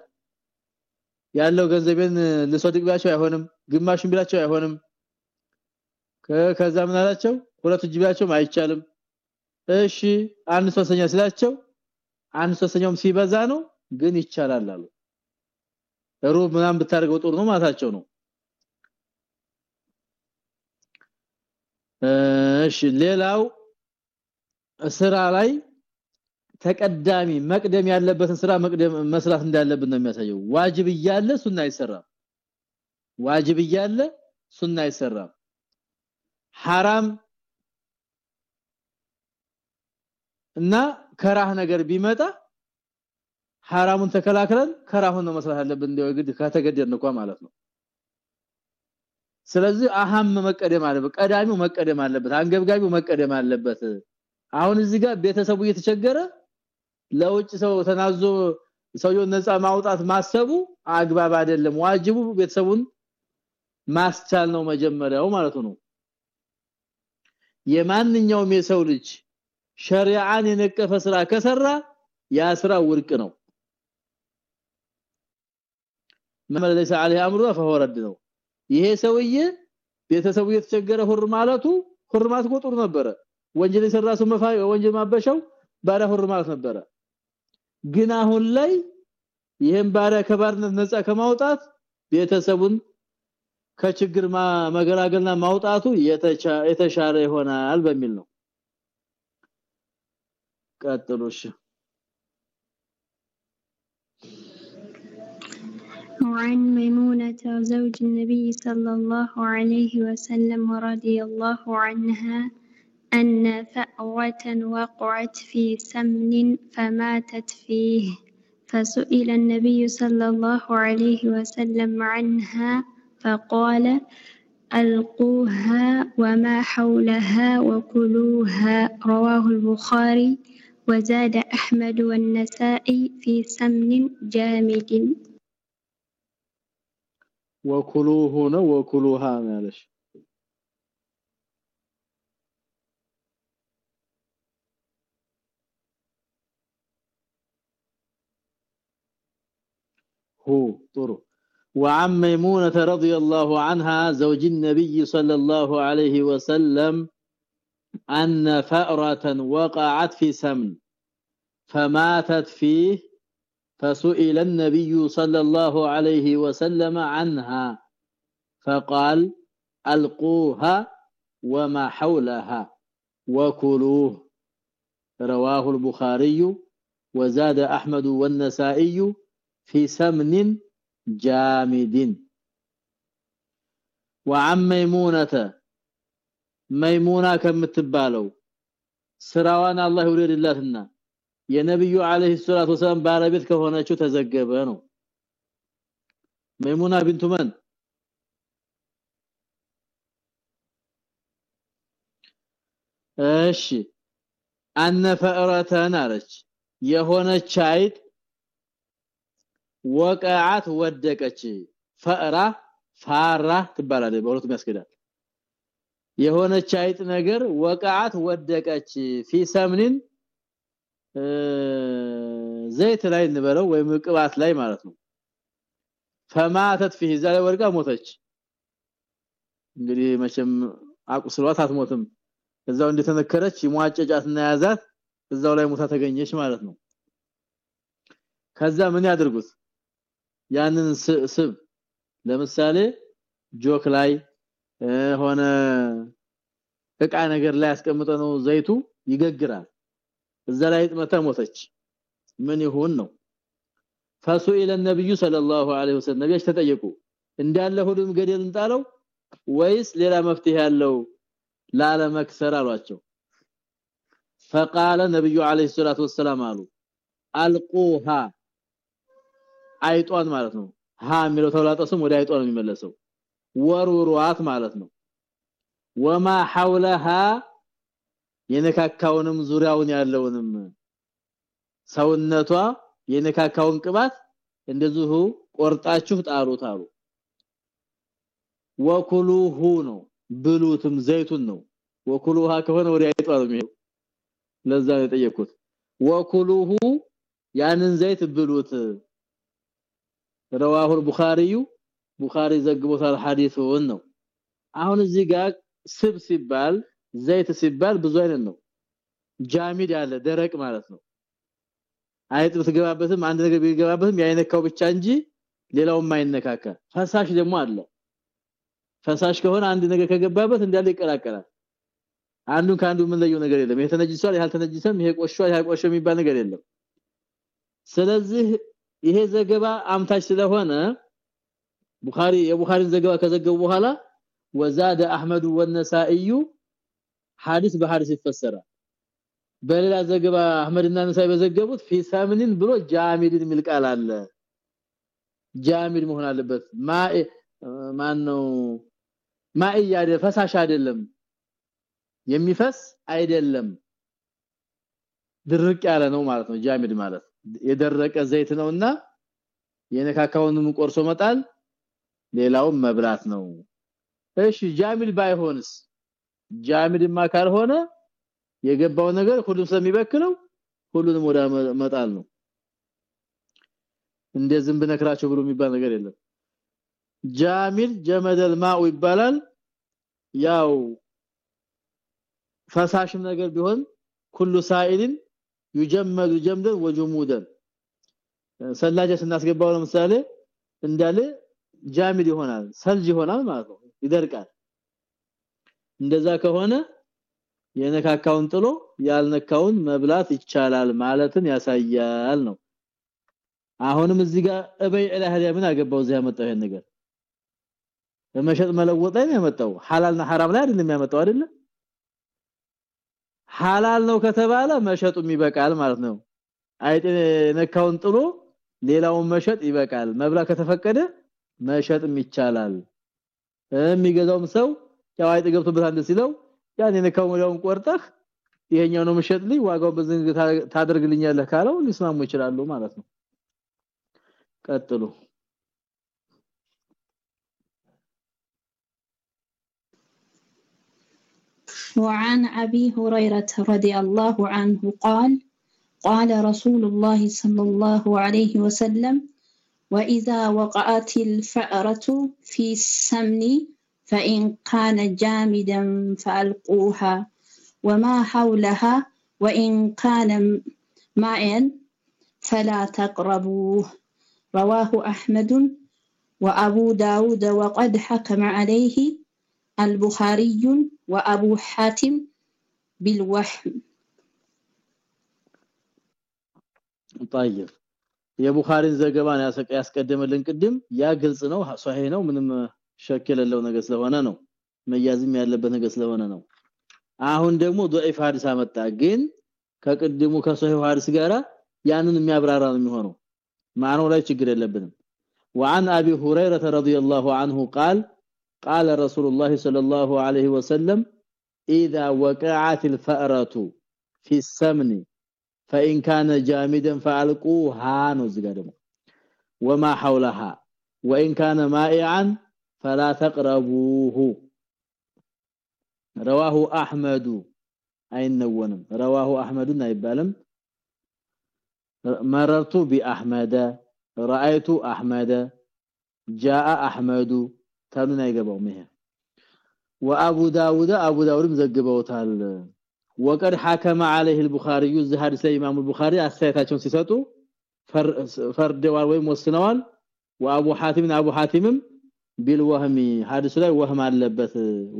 ያለው ገንዘቤን ልሶድቅ ቢላቸው አይሆንም ግማሽን ቢላቸው አይሆንም። ከዛ ምን አላቸው? ሁለት እጅ አይቻልም። እሺ አንድ ሶስተኛ ስላቸው አንድ ሶስተኛውም ሲበዛ ነው ግን ይቻላል አሉ። ሩብ ምናምን ብታደርገው ጥሩ ነው ማታቸው ነው። እሺ ሌላው ስራ ላይ ተቀዳሚ መቅደም ያለበትን ስራ መቅደም መስራት እንዳለብን ነው የሚያሳየው። ዋጅብ እያለ ሱና አይሰራም። ዋጅብ እያለ ሱና አይሰራም። ሐራም እና ከራህ ነገር ቢመጣ ሐራሙን ተከላክለን ከራሁን ነው መስራት ያለብን። እንደው ግድ ከተገደድን ማለት ነው። ስለዚህ አሃም መቀደም አለበት ቀዳሚው መቀደም አለበት አንገብጋቢው መቀደም አለበት። አሁን እዚህ ጋር ቤተሰቡ እየተቸገረ ለውጭ ሰው ተናዞ ሰውየው ነፃ ማውጣት ማሰቡ አግባብ አይደለም ዋጅቡ ቤተሰቡን ማስቻል ነው መጀመሪያው ማለት ነው የማንኛውም የሰው ልጅ ሸሪዓን የነቀፈ ስራ ከሰራ ያ ስራ ውድቅ ነው መመለሰ عليه امر فهو رد ነው ይሄ ሰውዬ ቤተሰቡ የተቸገረ ሁር ማለቱ ሁር ማለት ጥሩ ነበረ ወንጀል የሰራ ሰው መፋ ወንጀል ማበሻው ባሪያ ሁር ማለት ነበረ ግን አሁን ላይ ይሄን ባሪያ ከባርነት ነፃ ከማውጣት ቤተሰቡን ከችግር መገላገልና ማውጣቱ የተሻለ ይሆናል በሚል ነው ቀጥሎሽ وعن ميمونة زوج النبي صلى الله عليه وسلم رضي الله عنها أن فأرة وقعت في سمن فماتت فيه. فسئل النبي صلى الله عليه وسلم عنها فقال ألقوها وما حولها وكلوها. رواه البخاري. وزاد أحمد والنسائي في سمن جامد. وكلوه وكلوها مالش طرو وعن ميمونة رضي الله عنها زوج النبي صلى الله عليه وسلم أن فأرة وقعت في سمن فماتت فيه فسئل النبي صلى الله عليه وسلم عنها فقال ألقوها وما حولها وكلوه. رواه البخاري وزاد أحمد والنسائي. في سمن جامد وعن ميمونه ميمونه ከምትባለው ስራዋን አላህ ይወደድላትና የነብዩ አለይሂ ሰላቱ ወሰለም ባለቤት ከሆነችው ተዘገበ ነው መይሙና ቢንቱ መን እሺ አነፈረተን አለች የሆነች አይጥ ወቀዓት ወደቀች ፈራ ፋራ ትባላለች በሁለቱም ያስከዳል የሆነች አይጥ ነገር ወቀዓት ወደቀች ፊ ሰምኒን ዘይት ላይ እንበለው ወይም ቅባት ላይ ማለት ነው ፈማተት فيه ዛሬ ወርቃ ሞተች እንግዲህ መቼም አቁስሏት አትሞትም እዛው እንደተነከረች ይሟጨጫትና ያዛት እዛው ላይ ሞታ ተገኘች ማለት ነው ከዛ ምን ያድርጉት ያንን ስብ ለምሳሌ ጆክ ላይ ሆነ እቃ ነገር ላይ ያስቀምጠ ነው ዘይቱ ይገግራል እዛ ላይ ጥመታ ሞተች ምን ይሁን ነው فسئل النبي صلى الله عليه وسلم ነብያች ተጠየቁ እንዳለ ሁሉም ገደል እንጣለው ወይስ ሌላ መፍትሄ ያለው ላለመክሰር አሏቸው فقال النبي عليه الصلاه والسلام አሉ አልቁሃ አይጧት ማለት ነው። ሃ የሚለው ተውላጠ ወደ አይጧት ነው የሚመለሰው። ወሩሩአት ማለት ነው። ወማ ሐውለሃ የነካካውንም ዙሪያውን ያለውንም ሰውነቷ የነካካውን ቅባት እንደዚሁ ቆርጣችሁ ጣሩት አሉ። ወኩሉሁ ነው። ብሉትም ዘይቱን ነው። ወኩሉሃ ከሆነ ወዲያ አይጣለም ለዛ ነው የጠየኩት ወኩሉሁ ያንን ዘይት ብሉት رواه البخاري ቡኻሪ ዘግቦታል ሐዲሱን ነው አሁን እዚህ ጋር ስብ ሲባል ዘይት ሲባል ብዙ አይነት ነው ጃሚድ ያለ ደረቅ ማለት ነው አይጥ ብትገባበትም አንድ ነገር ቢገባበትም ያይነካው ብቻ እንጂ ሌላው ማይነካካ ፈሳሽ ደግሞ አለ ፈሳሽ ከሆነ አንድ ነገር ከገባበት እንዳለ ይቀላቀላል አንዱ ካንዱ ምን ለየው ነገር የለም ይሄ ተነጅሷል ይሄ አልተነጅሰም ይሄ ቆሽሿል ይሄ ቆሽሾ የሚባል ነገር የለም ስለዚህ ይሄ ዘገባ አምታች ስለሆነ ቡኻሪ የቡኻሪን ዘገባ ከዘገቡ በኋላ ወዛደ አህመድ ወነሳኢ ሐዲስ በሐዲስ ይፈሰራል። በሌላ ዘገባ አህመድና ነሳኢ በዘገቡት ፊ ሳምኒን ብሎ ጃሚድን የሚል አለ። ጃሚድ መሆን አለበት። ማእ ማን ነው ያደ ፈሳሽ አይደለም። የሚፈስ አይደለም። ድርቅ ያለ ነው ማለት ነው። ጃሚድ ማለት የደረቀ ዘይት ነውና የነካካውንም ቆርሶ መጣል ሌላውም መብላት ነው። እሺ ጃሚድ ባይሆንስ? ጃሚድማ ካልሆነ የገባው ነገር ሁሉም ስለሚበክለው ሁሉንም ወደ መጣል ነው። እንደ ዝም ብነክራቸው ብሎ የሚባል ነገር የለም። ጃሚል ጀመደል ማኡ ይባላል። ያው ፈሳሽም ነገር ቢሆን ኩሉ ሳኢልን ይጀመዱ ጀምደን ወጁሙደን። ሰላጀ ስናስገባው ለምሳሌ እንዳለ ጃሚድ ይሆናል ሰልጅ ይሆናል ማለት ነው ይደርቃል። እንደዛ ከሆነ የነካካውን ጥሎ ያልነካውን መብላት ይቻላል ማለትን ያሳያል ነው። አሁንም እዚህ ጋር እበይ ኢላህ ምን አገባው እዚህ ያመጣው ይሄን ነገር። በመሸጥ መለወጥ ላይ ያመጣው። ሐላልና ሐራም ላይ አይደለም ያመጣው አይደለ ሐላል ነው ከተባለ መሸጡም ይበቃል ማለት ነው። አይጥ ነካውን ጥሎ ሌላውን መሸጥ ይበቃል። መብላ ከተፈቀደ መሸጥም ይቻላል። የሚገዛውም ሰው ያው አይጥ ገብቶበት አንድ ሲለው ያን የነካው ወዲያውን ቆርጠህ ይሄኛው ነው መሸጥልኝ ዋጋው በዝንግ ታደርግልኛለህ ካለው ሊስማሙ ይችላሉ ማለት ነው። ቀጥሉ وعن أبي هريرة رضي الله عنه قال قال رسول الله صلى الله عليه وسلم وإذا وقعت الفأرة في السمن فإن كان جامدا فألقوها وما حولها وإن كان ماء فلا تقربوه رواه أحمد وأبو داود وقد حكم عليه البخاري وأبو حاتم بالوهم طيب የቡኻሪን ዘገባን ያስቀደመልን ቅድም ያ ግልጽ ነው ሷሂህ ነው ምንም ሸክ የሌለው ነገር ስለሆነ ነው መያዝም ያለበት ነገር ስለሆነ ነው አሁን ደግሞ ضعيف ሐዲስ አመጣ ግን ከቅድሙ ከሷሂህ ሐዲስ ጋራ ያንን የሚያብራራ ነው የሚሆነው ማነው ላይ ችግር የለብንም وعن ابي هريره رضي الله عنه قال قال رسول الله صلى الله عليه وسلم اذا وقعت الفأرة في السمن فإن كان جامدا فالقوها نزغدم وما حولها وإن كان مائعا فلا تقربوه رواه احمد አይነወንም رواه احمد አይባልም مررت باحمد رايت احمد جاء احمد ታምና አይገባውም ይሄ። وابو داوود ابو داوودም ዘግበውታል። ወቀድ حكم عليه البخاري الزهر سيمام البخاري አስተያየታቸውን ሲሰጡ ፈርደዋል ወይም ወስነዋል። ወአቡ ሐቲምን አቡ ሐቲምም ቢልወህሚ ሐዲሱ ላይ ወህም አለበት።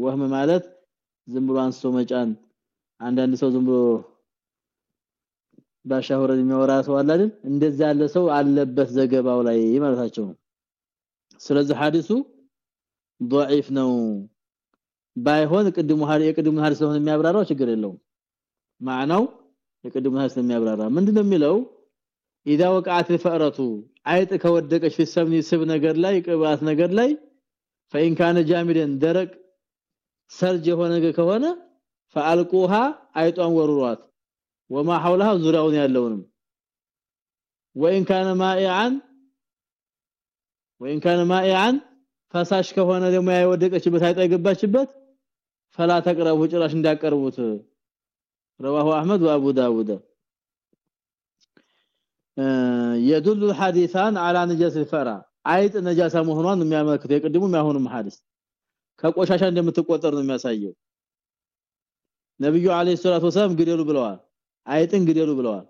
ወህም ማለት ዝም ብሎ መጫን። አንዳንድ ሰው ዝም ብሎ የሚወራ ሰው አለ አይደል? እንደዛ ያለ ሰው አለበት ዘገባው ላይ ማለታቸው ነው። ስለዚህ ሐዲሱ ضعيف ነው ባይሆን ቅድሙ ሐዲስ የቅድሙ ሐዲስ ስለሆነ የሚያብራራው ችግር የለውም ማዕናው የቅድሙ ሐዲስ የሚያብራራ ምንድነው የሚለው اذا وقعت الفأرة አይጥ ከወደቀች ፍሰምኒ ስብ ነገር ላይ ቅባት ነገር ላይ فإن كان جامدا ደረቅ ሰርጅ የሆነ ከሆነ فالقوها አይጧን ወሩሯት وما حولها ዙሪያውን ያለውንም وإن كان مائعا وإن كان مائعا ፈሳሽ ከሆነ ደግሞ ያወደቀችበት አይጣ የገባችበት فلا تقربوا ጭራሽ እንዳቀርቡት رواه احمد وابو داود يدل الحديثان على نجاس الفرع አይጥ ነጃሳ መሆኗን የሚያመለክት የቅድሙም ያሁንም ሐዲስ ከቆሻሻ እንደምትቆጠር ነው የሚያሳየው ነብዩ አለይሂ ሰላቱ ወሰለም ግደሉ ብለዋል አይጥን ግደሉ ብለዋል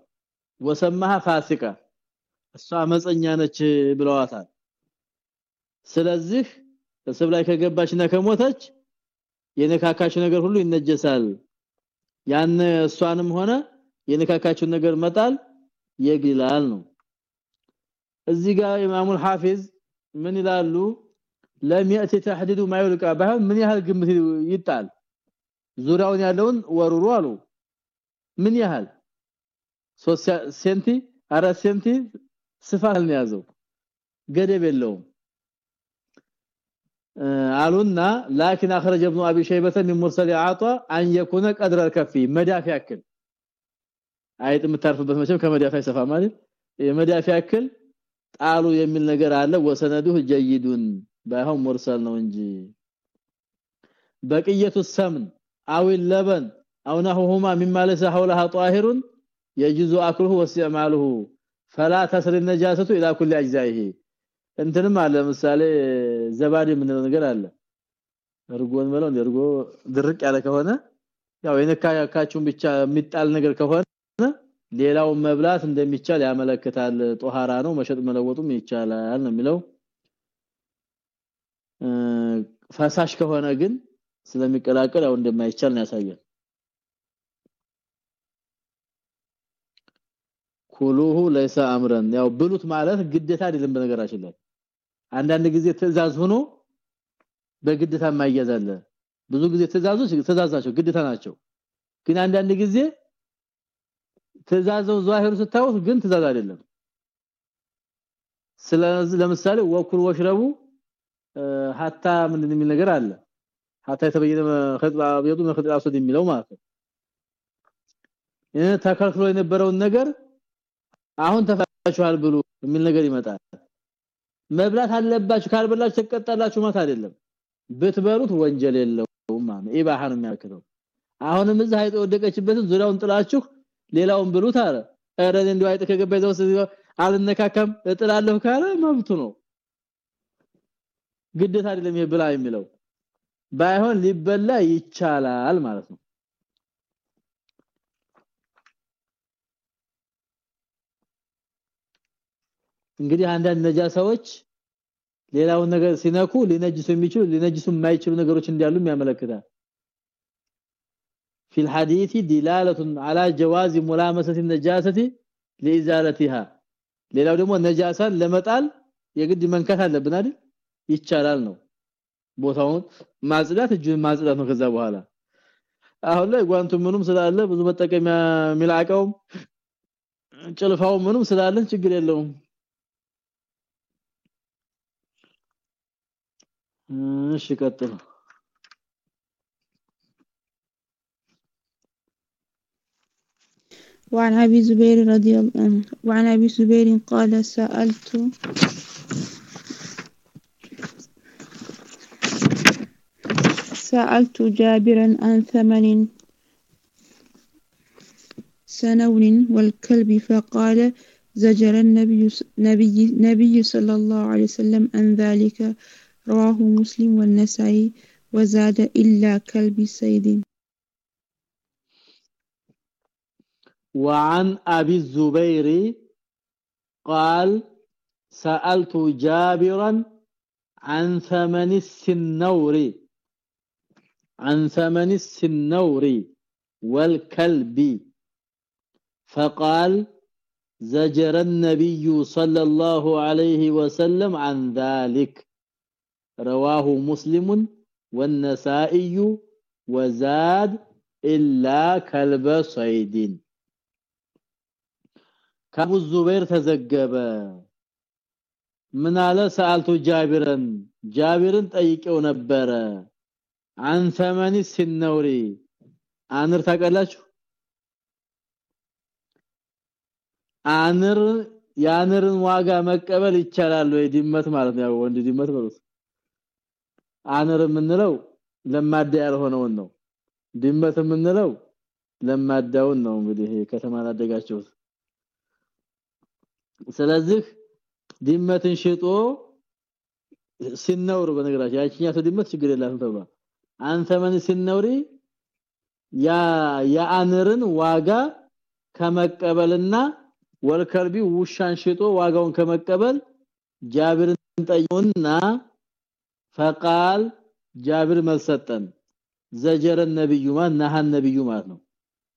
ወሰማha ፋሲካ እሷ አመፀኛ ነች ብለዋታል ስለዚህ እስብ ላይ ከገባችና ከሞተች የነካካችው ነገር ሁሉ ይነጀሳል ያን እሷንም ሆነ የነካካችው ነገር መጣል የግላል ነው እዚህ ጋር ኢማሙል ሐፊዝ ምን ይላሉ ለም ياتي تحديد ما يلقى ባይሆን ምን ያህል ግምት ይጣል ዙሪያውን ያለውን ወሩሩ አሉ ምን ያህል 3 ሴንቲ 4 ሴንቲ ስፋት ነው ያዘው ገደብ የለውም አሉና لكن اخرج ابن ابي شيبه من مرسل عطا ان يكون قدر الكفي መዳፍ ያክል አይጥ የምታርፍበት መቼም ከመዳፍ አይሰፋ ማለት የመዳፍ ያክል ጣሉ የሚል ነገር አለ ወሰነዱህ ጀይዱን ባይሆን ሙርሰል ነው እንጂ በቅየቱ ሰምን አው ለበን አው ነሁማ مما ليس حولها طاهر يجوز اكله واستعماله فلا تصل النجاسه الى كل اجزائه እንትንም አለ ለምሳሌ ዘባዲ ምን ነገር አለ። እርጎን በለው እርጎ ድርቅ ያለ ከሆነ ያው የነካካችሁን ብቻ የሚጣል ነገር ከሆነ ሌላው መብላት እንደሚቻል ያመለክታል። ጦሃራ ነው መሸጥ መለወጡም ይቻላል ነው የሚለው። ፈሳሽ ከሆነ ግን ስለሚቀላቀል ያው እንደማይቻል ነው ያሳያል ኩሉሁ ለይሰ አምረን። ያው ብሉት ማለት ግዴታ አይደለም በነገራችን ላይ አንዳንድ ጊዜ ትእዛዝ ሆኖ በግዴታ ማያዛለ ብዙ ጊዜ ትእዛዞች ትእዛዛቸው ግዴታ ናቸው። ግን አንዳንድ ጊዜ ትእዛዘው ዛሂሩ ስታዩት ግን ትእዛዝ አይደለም። ስለዚህ ለምሳሌ ወኩል ወሽረቡ ሀታ ምንድን የሚል ነገር አለ? ሀታ የተበየነ ኸጥባ አብየዱ ኸጥባ አስወድ የሚለው ማለት ነው። ተከልክሎ የነበረውን ነገር አሁን ተፈታችኋል ብሉ የሚል ነገር ይመጣል መብላት አለባችሁ ካልበላችሁ ተቀጣላችሁ ማለት አይደለም። ብትበሉት ወንጀል የለውም ማለት ኢባሃ ነው የሚያከተው አሁንም እዛ አይጥ ወደቀችበትን ዙሪያውን ጥላችሁ ሌላውን ብሉት አለ። ኧረ እንደው አይጥ ከገባይ ዘውስ አልነካከም እጥላለሁ ካለ መብቱ ነው። ግዴታ አይደለም ይብላ የሚለው። ባይሆን ሊበላ ይቻላል ማለት ነው እንግዲህ አንዳንድ ነጃሳዎች ሌላውን ነገር ሲነኩ ሊነጅሱ የሚችሉ ሊነጅሱ የማይችሉ ነገሮች እንዳሉ ያመለክታል في الحديث دلاله على جواز ملامسه النجاسه لازالتها ሌላው ደግሞ ነጃሳን ለመጣል የግድ መንካት አለብን አይደል ይቻላል ነው ቦታውን ማጽዳት እጁን ማጽዳት ነው ከዛ በኋላ አሁን ላይ ጓንቱ ምኑም ስላለ ብዙ መጠቀሚያ ሚላቀው ጭልፋው ምኑም ስላለን ችግር የለውም وعن أبي زبير رضي الله عنه وعن أبي زبير قال سألت سألت جابرا عن ثمن سنون والكلب فقال زجر النبي نبي, نبي صلى الله عليه وسلم عن ذلك. رواه مسلم والنسائي وزاد إلا كلب صيد. وعن أبي الزبير قال سألت جابرا عن ثمن السنور عن ثمن السنور والكلب. فقال زجر النبي صلى الله عليه وسلم عن ذلك. رواه مسلم والنسائي وزاد إلا كلب صيد ከአቡ ዙበይር ተዘገበ ምን አለ ሰአልቱ ጃቢረን ጃቢርን ጠይቀው ነበረ አን ثمن ሲነውሪ አንር ታቀላችሁ አንር ያንርን ዋጋ መቀበል ይቻላል ወይ ድመት ማለት ነው ወንድ ድመት ማለት አንር የምንለው ለማዳ ያልሆነውን ነው። ድመት የምንለው ለማዳውን ነው እንግዲህ ከተማ ላደጋችሁት። ስለዚህ ድመትን ሽጦ ሲነውር በነገራችን ያቺኛቱ ድመት ችግር የላትም ተብሏል። አንተ ምን ሲነውሪ ያ የአንርን ዋጋ ከመቀበልና ወልከልቢ ውሻን ሽጦ ዋጋውን ከመቀበል ጃብርን ጠየውና ፈቃል ጃብር መልሰጠን ዘጀረ ነብዩ ማን ነሃን ነብዩ ማለት ነው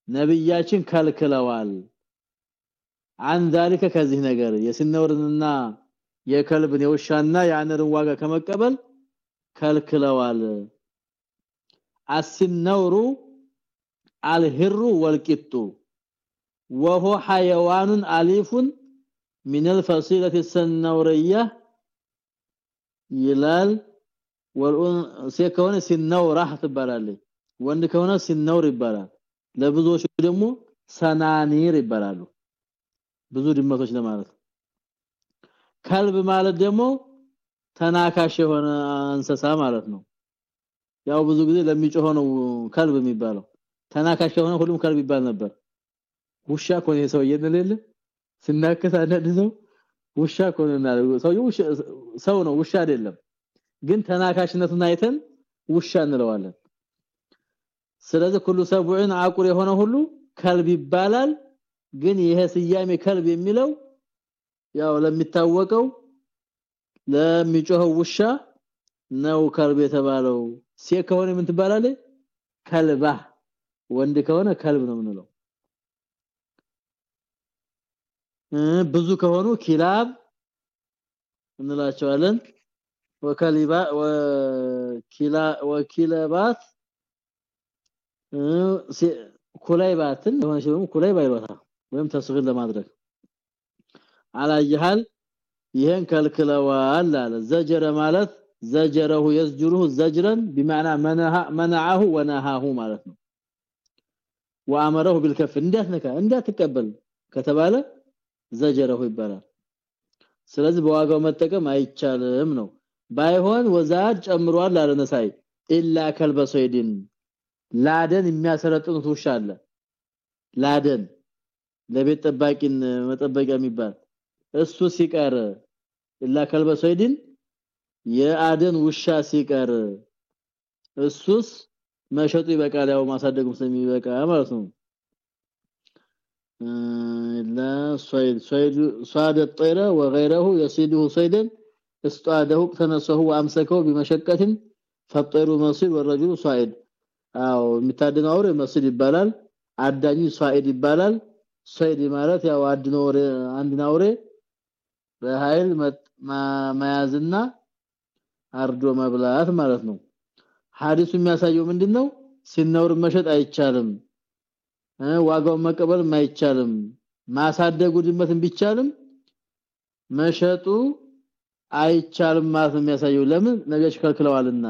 ነብያችን ከልክለዋል عن ذلك ከዚህ ነገር የስነውርንና የከልብን የውሻና የአንርን ዋጋ ከመቀበል ከልክለዋል አስነውሩ አልህሩ ወልቂጡ وهو حيوان اليف من الفصيله السنوريه ይላል ወልኡን ከሆነ ሲነውራህ ትባላለች። ወንድ ከሆነ ሲነውር ይባላል። ለብዙዎች ደግሞ ሰናኒር ይባላሉ። ብዙ ድመቶች ለማለት ከልብ ማለት ደግሞ ተናካሽ የሆነ እንስሳ ማለት ነው። ያው ብዙ ጊዜ ለሚጮህ ነው ከልብ የሚባለው። ተናካሽ የሆነ ሁሉም ከልብ ይባል ነበር። ውሻ ኮኔ ሰው የነለለ ስናከስ አንዳንድ ሰው ውሻ ኮኔ ሰው ነው ውሻ አይደለም ግን ተናካሽነቱን አይተን ውሻ እንለዋለን። ስለዚህ ሁሉ ሰብዑን አቁር የሆነ ሁሉ ከልብ ይባላል። ግን ይሄ ስያሜ ከልብ የሚለው ያው ለሚታወቀው ለሚጮኸው ውሻ ነው ከልብ የተባለው። ሴት ከሆነ ምን ትባላለች? ከልባ። ወንድ ከሆነ ከልብ ነው የምንለው። ብዙ ከሆኑ ኪላብ እንላቸዋለን ወከሊባ ወኪላ ወኪለባት ኩላይባትን የሆነች ደግሞ ኩላይባ ይሏታል ወይም ተስግር ለማድረግ አላየሃል ይሄን ከልክለዋል አለ ዘጀረ ማለት ዘጀረሁ يزجره زجرا بمعنى منع منعه ونهاه ማለት ነው وامره بالكف እንዳትነካ እንዳትቀበል ከተባለ ዘጀረሁ ይባላል ስለዚህ በዋጋው መጠቀም አይቻልም ነው ባይሆን ወዛድ ጨምሯል አለ ነሳይ ኢላ ከልበሰይድን ላደን የሚያሰረጥኑት ውሻ አለ ላደን ለቤት ጠባቂን መጠበቂያ የሚባል እሱ ሲቀር ኢላ ከልበ ሰይድን የአደን ውሻ ሲቀር እሱስ መሸጡ ይበቃል ያው ማሳደጉም ስለሚበቃ ማለት ነው لا صيد صيد صاد الطير وغيره يصيده صيدا اصطاده تنسه وامسكه بمشقه فالطير مصيد والرجل صائد አው የሚታደነው አውሬ መስል ይባላል አዳኙ ሷኢድ ይባላል ሷኢድ ማለት ያው አድነው አንድ አውሬ በኃይል መያዝና አርዶ መብላት ማለት ነው ሐዲሱ የሚያሳየው ምንድነው ሲነውር መሸጥ አይቻልም ዋጋውን መቀበል አይቻልም ማሳደጉ ድመትን ቢቻልም መሸጡ አይቻልም ማለት ነው የሚያሳየው። ለምን? ነብያችን ከልክለዋልና።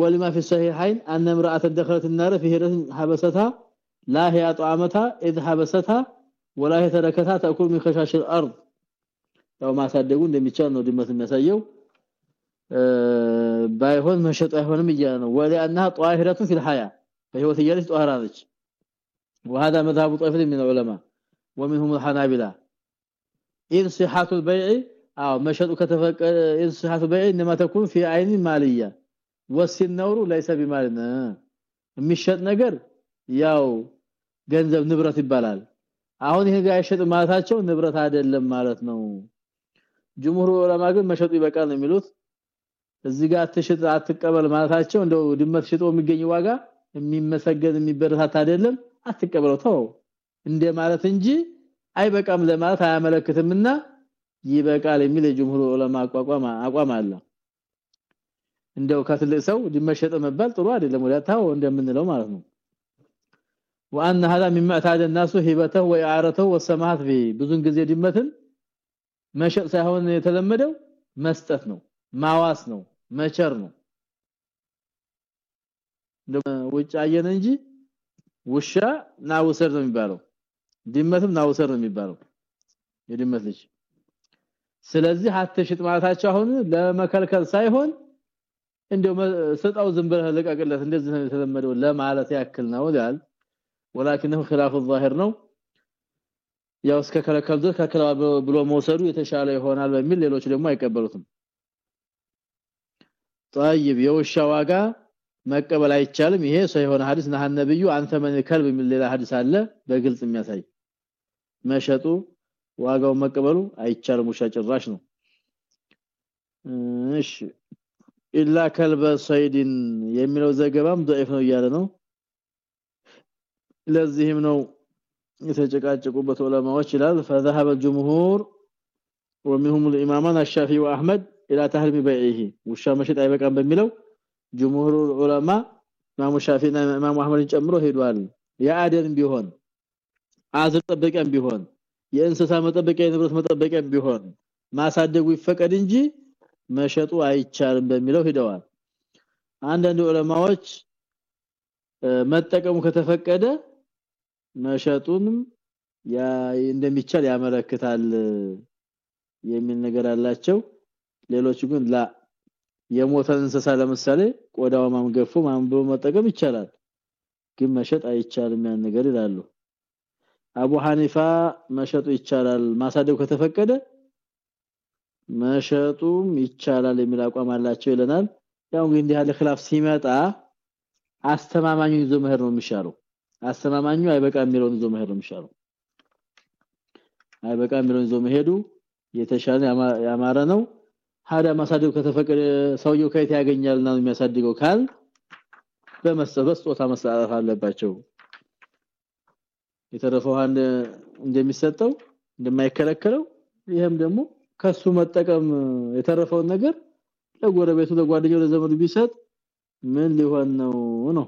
ወለማ في الصحيحين ان امراه دخلت النار في هره حبستها لا هي طعامتها اذ حبستها ولا هي تركتها تاكل من خشاش الأرض لو ያው ማሳደጉ እንደሚቻል ነው ድመት የሚያሳየው። ባይሆን መሸጥ አይሆንም ይያ ነው። ወለአና ጧሂራቱ في الحياة በህይወት እያለች ጧሂራ ነች። وهذا مذهب طائفه من العلماء ومنهم الحنابلة ان صحة البيع أو مشهد كتفق إذ صحة البيع إنما تكون في عين مالية والسنور ليس بمالنا የሚሸጥ ነገር ያው ገንዘብ ንብረት ይባላል አሁን ይሄ ጋር አይሸጥ ማለታቸው ንብረት አይደለም ማለት ነው ጅምሁሩ ዑለማ ግን መሸጡ ይበቃል ነው የሚሉት እዚህ ጋር አትሽጥ አትቀበል ማለታቸው እንደው ድመት ሽጦ የሚገኝ ዋጋ የሚመሰገን የሚበረታታ አይደለም አትቀበለው ተው እንደ ማለት እንጂ አይበቃም ለማለት አያመለክትምና ይበቃል የሚል የጅምሁር ዑለማ አቋቋም አቋም አለ እንደው ከትልቅ ሰው ድመሸጠ መባል ጥሩ አይደለም ወዳታው እንደምንለው ማለት ነው وان هذا مما اعتاد الناس هبته واعارته والسماحه فيه ብዙን ጊዜ ድመትን መሸጥ ሳይሆን የተለመደው መስጠት ነው ማዋስ ነው መቸር ነው ውጭ አየን እንጂ ውሻ ናውሰር ነው የሚባለው ድመትም ናውሰር ነው የሚባለው የድመት ልጅ ስለዚህ አትሽጥ ማለታቸው አሁን ለመከልከል ሳይሆን እንደው ሰጣው ዝም ብለህ ለቀቅለት እንደዚህ ነው የተለመደው ለማለት ያክል ነው ይላል ولكنه خلاف الظاهر ነው ያው እስከ ከለከል ድረስ ከከላ ብሎ መውሰዱ የተሻለ ይሆናል በሚል ሌሎች ደግሞ አይቀበሉትም طيب የውሻ ዋጋ መቀበል አይቻልም ይሄ ሰው የሆነ ሐዲስ ነሐ ነብዩ አንተ ምን ከልብ የሚል ሌላ ሐዲስ አለ በግልጽ የሚያሳይ መሸጡ ዋጋው መቀበሉ አይቻልም ውሻ ጭራሽ ነው እሺ ኢላ ከልበ ሰይድን የሚለው ዘገባም ضعيف ነው እያለ ነው ለዚህም ነው የተጨቃጨቁበት ዑለማዎች ይላል فذهب الجمهور ومنهم الامامان الشافعي واحمد الى تحريم بيعه ውሻ መሸጥ አይበቃም በሚለው ጅምሁሩ ዑለማ ኢማሙ ሻፊና ኢማሙ አህመድን ጨምሮ ሄዷል የአደን ቢሆን አዝር ጠበቂያም ቢሆን የእንስሳ መጠበቂያ የንብረት መጠበቂያም ቢሆን ማሳደጉ ይፈቀድ እንጂ መሸጡ አይቻልም በሚለው ሄደዋል አንዳንድ ዑለማዎች መጠቀሙ ከተፈቀደ መሸጡንም እንደሚቻል ያመለክታል የሚል ነገር አላቸው። ሌሎቹ ግን ላ የሞተን እንስሳ ለምሳሌ ቆዳው ማምገፉ ማንበብ መጠቀም ይቻላል ግን መሸጥ አይቻልም ያን ነገር ይላሉ አቡ ሐኒፋ መሸጡ ይቻላል። ማሳደግ ከተፈቀደ መሸጡም ይቻላል የሚል አቋም አላቸው ይለናል። ያው እንግዲህ ያለ ኺላፍ ሲመጣ አስተማማኙ ይዞ መሄድ ነው የሚሻለው። አስተማማኙ አይበቃ የሚለውን ይዞ መሄድ ነው የሚሻለው። አይበቃ የሚለውን ይዞ መሄዱ የተሻለ ያማረ ነው። ሀዳ ማሳደግ ከተፈቀደ ሰውየው ከየት ያገኛልና የሚያሳድገው ካል በመስጠት ስጦታ መሰጣት አለባቸው። የተረፈው አንድ እንደሚሰጠው እንደማይከለከለው ይሄም ደግሞ ከሱ መጠቀም የተረፈውን ነገር ለጎረቤቱ ለጓደኛው ለዘመዱ ቢሰጥ ምን ሊሆን ነው ነው